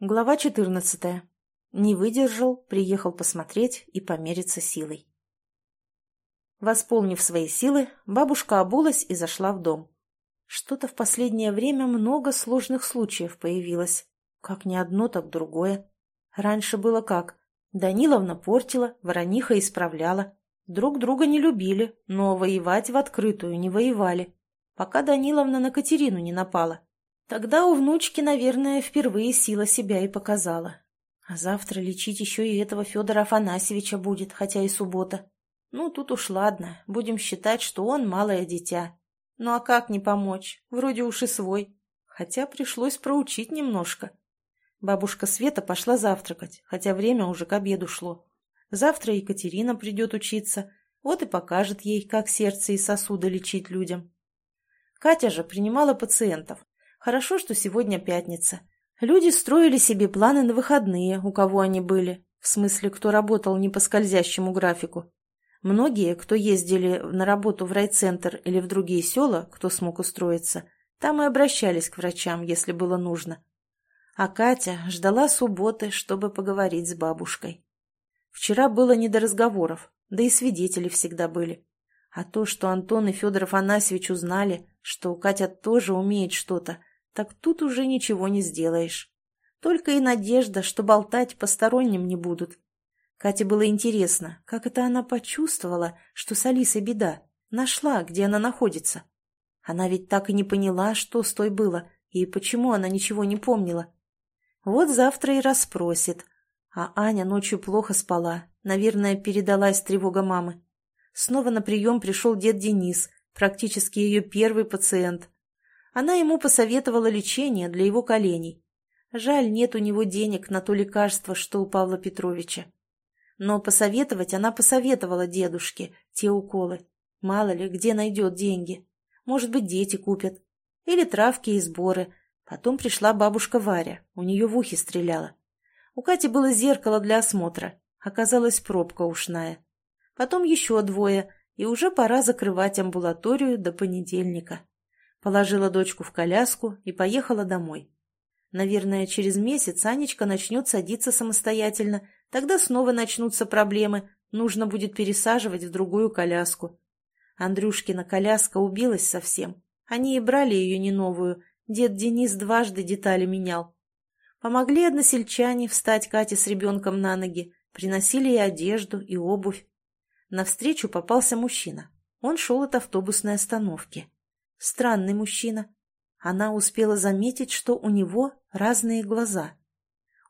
Глава 14. Не выдержал, приехал посмотреть и помериться силой. Восполнив свои силы, бабушка обулась и зашла в дом. Что-то в последнее время много сложных случаев появилось. Как не одно, так другое. Раньше было как? Даниловна портила, Ворониха исправляла. Друг друга не любили, но воевать в открытую не воевали. Пока Даниловна на Катерину не напала. Тогда у внучки, наверное, впервые сила себя и показала. А завтра лечить еще и этого Федора Афанасьевича будет, хотя и суббота. Ну, тут уж ладно, будем считать, что он малое дитя. Ну а как не помочь? Вроде уж и свой. Хотя пришлось проучить немножко. Бабушка Света пошла завтракать, хотя время уже к обеду шло. Завтра Екатерина придет учиться, вот и покажет ей, как сердце и сосуды лечить людям. Катя же принимала пациентов, Хорошо, что сегодня пятница. Люди строили себе планы на выходные, у кого они были. В смысле, кто работал не по скользящему графику. Многие, кто ездили на работу в райцентр или в другие села, кто смог устроиться, там и обращались к врачам, если было нужно. А Катя ждала субботы, чтобы поговорить с бабушкой. Вчера было не до разговоров, да и свидетели всегда были. А то, что Антон и Федор Афанасьевич узнали, что Катя тоже умеет что-то, так тут уже ничего не сделаешь. Только и надежда, что болтать посторонним не будут. Кате было интересно, как это она почувствовала, что с Алисой беда, нашла, где она находится. Она ведь так и не поняла, что с той было, и почему она ничего не помнила. Вот завтра и расспросит. А Аня ночью плохо спала, наверное, передалась тревога мамы. Снова на прием пришел дед Денис, практически ее первый пациент. Она ему посоветовала лечение для его коленей. Жаль, нет у него денег на то лекарство, что у Павла Петровича. Но посоветовать она посоветовала дедушке те уколы. Мало ли, где найдет деньги. Может быть, дети купят. Или травки и сборы. Потом пришла бабушка Варя, у нее в ухе стреляла. У Кати было зеркало для осмотра. Оказалась пробка ушная. Потом еще двое, и уже пора закрывать амбулаторию до понедельника. Положила дочку в коляску и поехала домой. Наверное, через месяц Анечка начнет садиться самостоятельно, тогда снова начнутся проблемы, нужно будет пересаживать в другую коляску. Андрюшкина коляска убилась совсем. Они и брали ее не новую, дед Денис дважды детали менял. Помогли односельчане встать Кате с ребенком на ноги, приносили ей одежду и обувь. Навстречу попался мужчина. Он шел от автобусной остановки. Странный мужчина. Она успела заметить, что у него разные глаза.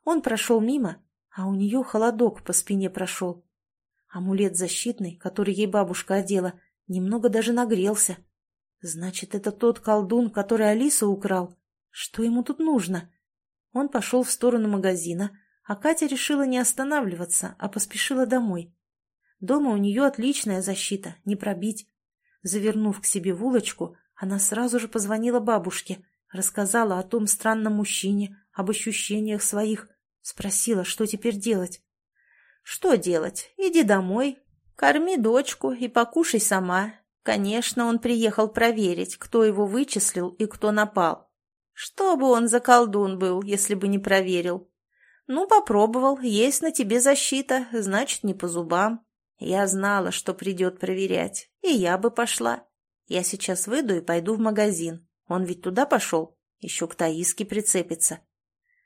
Он прошел мимо, а у нее холодок по спине прошел. Амулет защитный, который ей бабушка одела, немного даже нагрелся. Значит, это тот колдун, который Алису украл. Что ему тут нужно? Он пошел в сторону магазина, а Катя решила не останавливаться, а поспешила домой. Дома у нее отличная защита, не пробить. Завернув к себе в улочку, она сразу же позвонила бабушке, рассказала о том странном мужчине, об ощущениях своих, спросила, что теперь делать. «Что делать? Иди домой, корми дочку и покушай сама. Конечно, он приехал проверить, кто его вычислил и кто напал. Что бы он за колдун был, если бы не проверил? Ну, попробовал, есть на тебе защита, значит, не по зубам. Я знала, что придет проверять, и я бы пошла. Я сейчас выйду и пойду в магазин. Он ведь туда пошел. Еще к Таиске прицепится.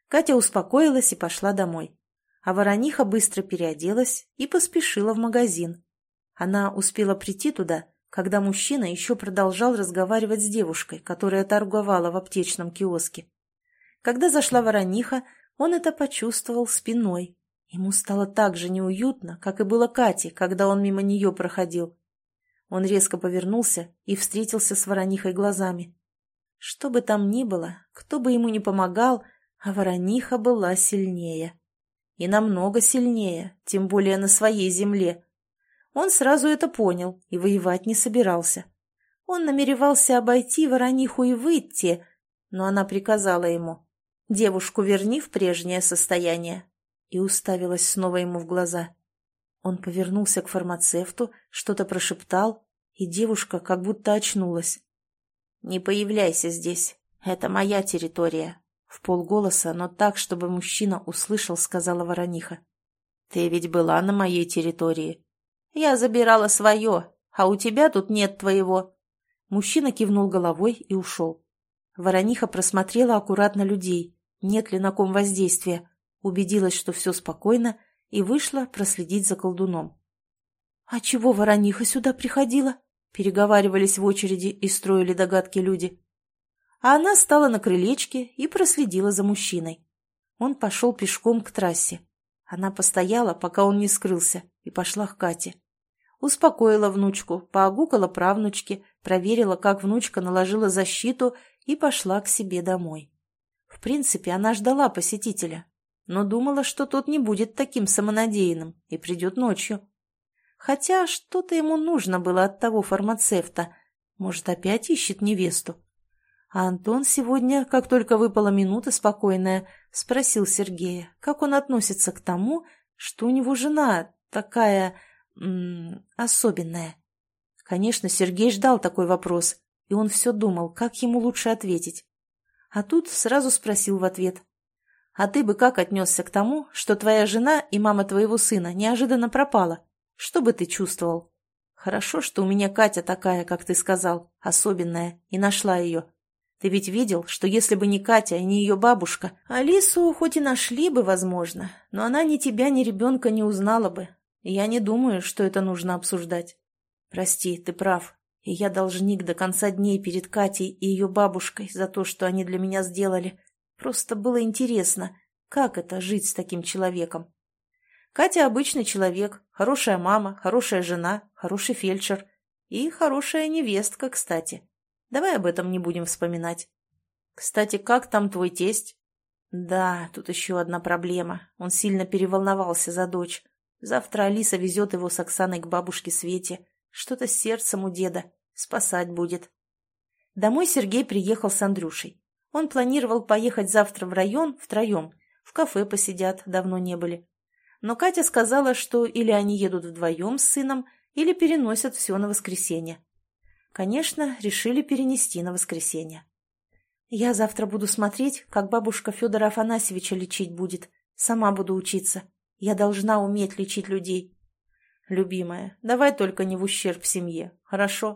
Катя успокоилась и пошла домой. А Ворониха быстро переоделась и поспешила в магазин. Она успела прийти туда, когда мужчина еще продолжал разговаривать с девушкой, которая торговала в аптечном киоске. Когда зашла Ворониха, он это почувствовал спиной. Ему стало так же неуютно, как и было Кате, когда он мимо нее проходил. Он резко повернулся и встретился с Воронихой глазами. Что бы там ни было, кто бы ему ни помогал, а Ворониха была сильнее. И намного сильнее, тем более на своей земле. Он сразу это понял и воевать не собирался. Он намеревался обойти Ворониху и выйти, но она приказала ему «Девушку верни в прежнее состояние» и уставилась снова ему в глаза. Он повернулся к фармацевту, что-то прошептал, и девушка как будто очнулась. «Не появляйся здесь. Это моя территория. В полголоса, но так, чтобы мужчина услышал, сказала Ворониха. «Ты ведь была на моей территории. Я забирала свое, а у тебя тут нет твоего». Мужчина кивнул головой и ушел. Ворониха просмотрела аккуратно людей, нет ли на ком воздействия, убедилась, что все спокойно, и вышла проследить за колдуном. «А чего Ворониха сюда приходила?» Переговаривались в очереди и строили догадки люди. А она стала на крылечке и проследила за мужчиной. Он пошел пешком к трассе. Она постояла, пока он не скрылся, и пошла к Кате. Успокоила внучку, поогукала правнучке, проверила, как внучка наложила защиту и пошла к себе домой. В принципе, она ждала посетителя, но думала, что тот не будет таким самонадеянным и придет ночью. Хотя что-то ему нужно было от того фармацевта. Может, опять ищет невесту? А Антон сегодня, как только выпала минута спокойная, спросил Сергея, как он относится к тому, что у него жена такая... М -м, особенная. Конечно, Сергей ждал такой вопрос, и он все думал, как ему лучше ответить. А тут сразу спросил в ответ. «А ты бы как отнесся к тому, что твоя жена и мама твоего сына неожиданно пропала?» Что бы ты чувствовал? Хорошо, что у меня Катя такая, как ты сказал, особенная, и нашла ее. Ты ведь видел, что если бы не Катя и не ее бабушка, Алису хоть и нашли бы, возможно, но она ни тебя, ни ребенка не узнала бы. И я не думаю, что это нужно обсуждать. Прости, ты прав, и я должник до конца дней перед Катей и ее бабушкой за то, что они для меня сделали. Просто было интересно, как это жить с таким человеком. Катя обычный человек, хорошая мама, хорошая жена, хороший фельдшер и хорошая невестка, кстати. Давай об этом не будем вспоминать. Кстати, как там твой тесть? Да, тут еще одна проблема. Он сильно переволновался за дочь. Завтра Алиса везет его с Оксаной к бабушке Свете. Что-то с сердцем у деда. Спасать будет. Домой Сергей приехал с Андрюшей. Он планировал поехать завтра в район втроем. В кафе посидят, давно не были но Катя сказала, что или они едут вдвоем с сыном, или переносят все на воскресенье. Конечно, решили перенести на воскресенье. Я завтра буду смотреть, как бабушка Федора Афанасьевича лечить будет. Сама буду учиться. Я должна уметь лечить людей. Любимая, давай только не в ущерб семье, хорошо?